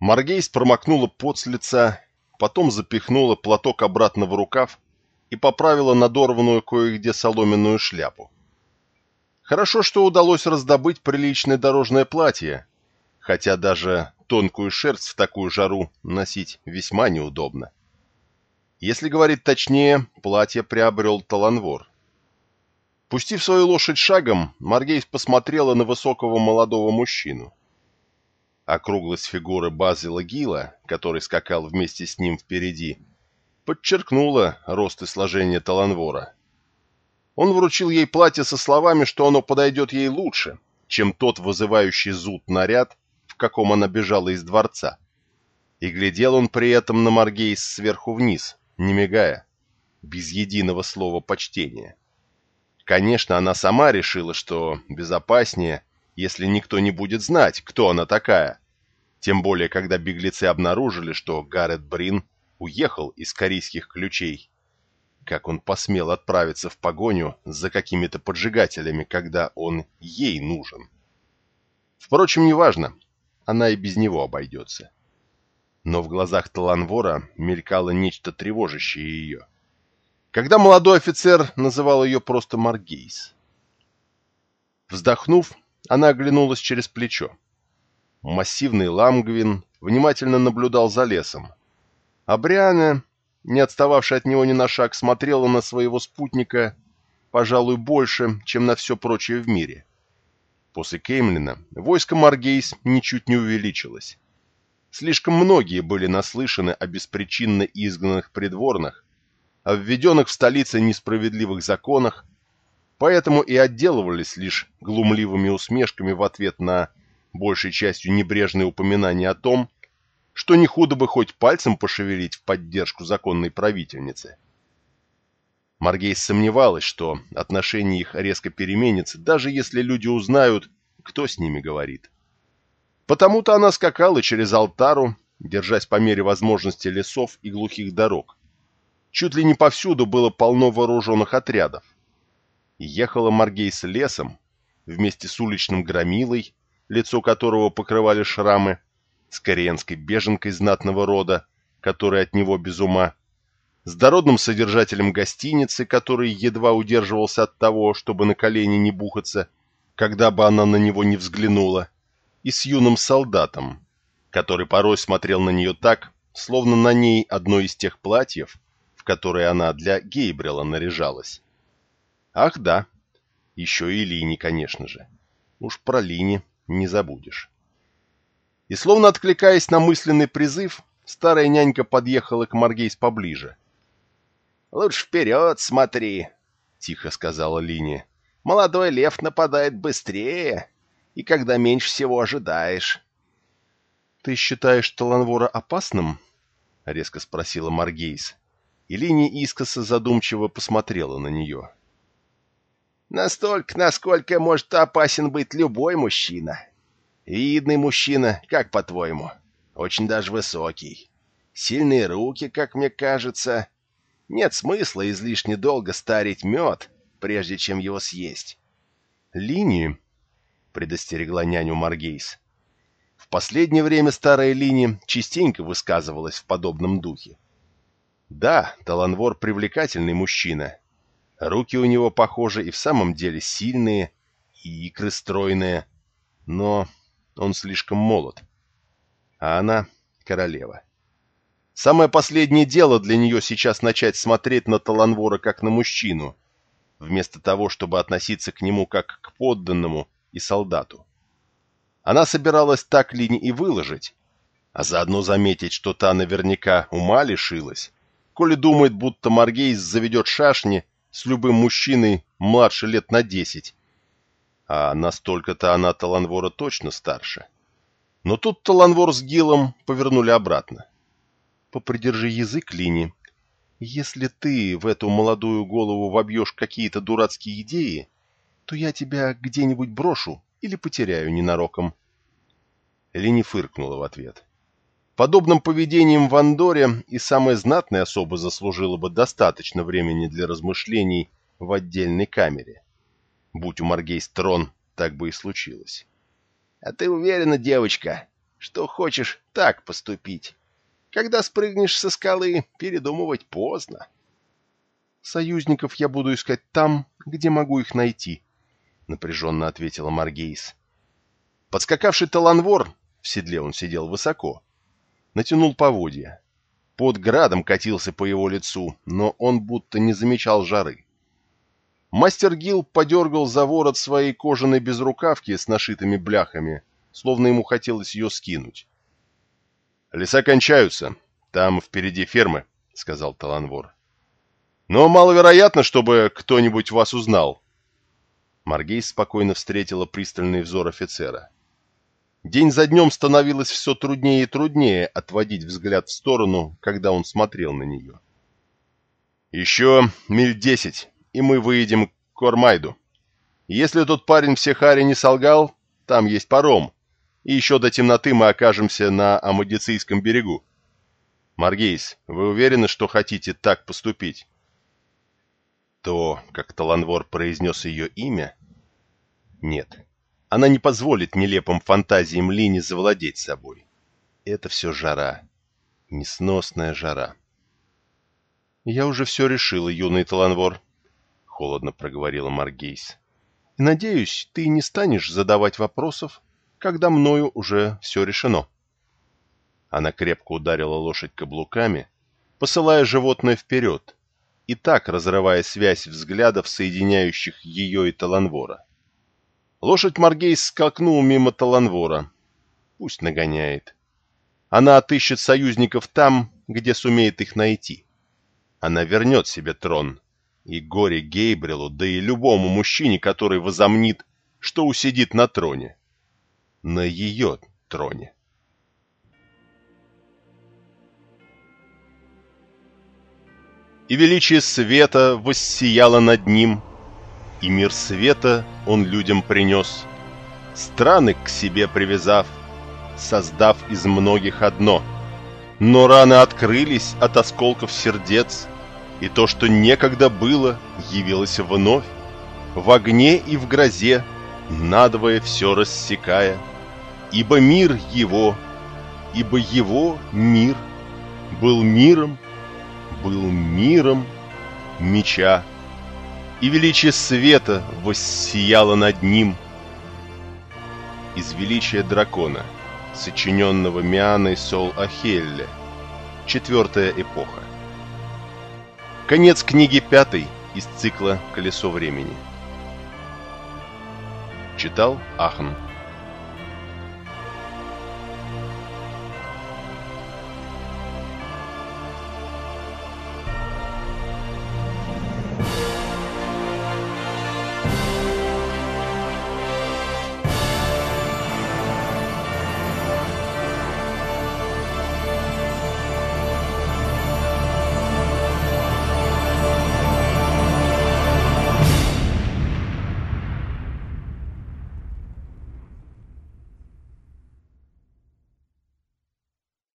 Маргейс промокнула пот с лица, потом запихнула платок обратно в рукав и поправила надорванную кое-где соломенную шляпу. Хорошо, что удалось раздобыть приличное дорожное платье, хотя даже тонкую шерсть в такую жару носить весьма неудобно. Если говорить точнее, платье приобрел Таланвор. Пустив свою лошадь шагом, Маргейс посмотрела на высокого молодого мужчину. Округлость фигуры Базила Гила, который скакал вместе с ним впереди, подчеркнула рост и сложение Таланвора. Он вручил ей платье со словами, что оно подойдет ей лучше, чем тот вызывающий зуд наряд, в каком она бежала из дворца. И глядел он при этом на Маргейс сверху вниз, не мигая, без единого слова почтения. Конечно, она сама решила, что безопаснее, если никто не будет знать, кто она такая. Тем более, когда беглецы обнаружили, что Гаррет Брин уехал из корейских ключей как он посмел отправиться в погоню за какими-то поджигателями, когда он ей нужен? Впрочем, неважно, она и без него обойдется. Но в глазах Таланвора мелькало нечто тревожащее ее. Когда молодой офицер называл ее просто Маргейс. Вздохнув, она оглянулась через плечо. Массивный ламгвин внимательно наблюдал за лесом. А Бриана не отстававшая от него ни на шаг, смотрела на своего спутника, пожалуй, больше, чем на все прочее в мире. После Кеймлина войско Маргейс ничуть не увеличилось. Слишком многие были наслышаны о беспричинно изгнанных придворных, о введенных в столице несправедливых законах, поэтому и отделывались лишь глумливыми усмешками в ответ на большей частью небрежные упоминания о том, что не худо бы хоть пальцем пошевелить в поддержку законной правительницы. Маргейс сомневалась, что отношение их резко переменится, даже если люди узнают, кто с ними говорит. Потому-то она скакала через алтару, держась по мере возможности лесов и глухих дорог. Чуть ли не повсюду было полно вооруженных отрядов. Ехала Маргейс лесом, вместе с уличным громилой, лицо которого покрывали шрамы, с кореянской беженкой знатного рода, которая от него без ума, с дородным содержателем гостиницы, который едва удерживался от того, чтобы на колени не бухаться, когда бы она на него не взглянула, и с юным солдатом, который порой смотрел на нее так, словно на ней одно из тех платьев, в которые она для Гейбрила наряжалась. Ах да, еще и Лини, конечно же. Уж про Лини не забудешь. И словно откликаясь на мысленный призыв, старая нянька подъехала к Маргейс поближе. «Лучше вперед смотри», — тихо сказала Линия. «Молодой лев нападает быстрее, и когда меньше всего ожидаешь». «Ты считаешь Таланвора опасным?» — резко спросила Маргейс. И Линия искоса задумчиво посмотрела на нее. «Настолько, насколько может опасен быть любой мужчина», Видный мужчина, как по-твоему? Очень даже высокий. Сильные руки, как мне кажется. Нет смысла излишне долго старить мед, прежде чем его съесть. Линии, предостерегла няню Маргейс. В последнее время старая линия частенько высказывалась в подобном духе. Да, Таланвор привлекательный мужчина. Руки у него, похоже, и в самом деле сильные, и икры стройные. Но он слишком молод. А она — королева. Самое последнее дело для нее сейчас начать смотреть на Таланвора как на мужчину, вместо того, чтобы относиться к нему как к подданному и солдату. Она собиралась так Лине и выложить, а заодно заметить, что та наверняка ума лишилась, коли думает, будто Маргейс заведет шашни с любым мужчиной младше лет на десять, а настолько-то она Таланвора точно старше. Но тут Таланвор с Гилом повернули обратно. Попридержи язык, Лини. Если ты в эту молодую голову вобьешь какие-то дурацкие идеи, то я тебя где-нибудь брошу или потеряю ненароком. Лини фыркнула в ответ. Подобным поведением в Андоре и самая знатная особа заслужила бы достаточно времени для размышлений в отдельной камере. Будь у Маргейс трон, так бы и случилось. — А ты уверена, девочка, что хочешь так поступить. Когда спрыгнешь со скалы, передумывать поздно. Союзников я буду искать там, где могу их найти, — напряженно ответила Маргейс. Подскакавший таланвор, в седле он сидел высоко, натянул поводья. Под градом катился по его лицу, но он будто не замечал жары. Мастер Гил подергал за ворот своей кожаной безрукавки с нашитыми бляхами, словно ему хотелось ее скинуть. «Леса кончаются. Там впереди фермы», — сказал Таланвор. «Но маловероятно, чтобы кто-нибудь вас узнал». Маргейс спокойно встретила пристальный взор офицера. День за днем становилось все труднее и труднее отводить взгляд в сторону, когда он смотрел на нее. «Еще миль десять, и мы выедем к Кормайду. Если тот парень в Сехаре не солгал, там есть паром, и еще до темноты мы окажемся на Амадицийском берегу. Маргейс, вы уверены, что хотите так поступить?» То, как Таланвор произнес ее имя? Нет. Она не позволит нелепым фантазиям Лини завладеть собой. Это все жара. Несносная жара. «Я уже все решила, юный Таланвор», — холодно проговорила Маргейс. «И надеюсь, ты не станешь задавать вопросов, когда мною уже все решено». Она крепко ударила лошадь каблуками, посылая животное вперед, и так разрывая связь взглядов, соединяющих ее и Таланвора. Лошадь Маргейс скакнул мимо Таланвора. Пусть нагоняет. Она отыщет союзников там, где сумеет их найти. Она вернет себе трон. И горе Гейбрилу, да и любому мужчине, который возомнит, что усидит на троне. На ее троне. И величие света воссияло над ним — и мир света он людям принес, страны к себе привязав, создав из многих одно. Но раны открылись от осколков сердец, и то, что некогда было, явилось вновь, в огне и в грозе, надвое все рассекая, ибо мир его, ибо его мир был миром, был миром меча и величие света воссияло над ним. Из величия дракона, сочиненного Мианой Сол Ахелле, четвертая эпоха. Конец книги пятой из цикла «Колесо времени». Читал Ахан.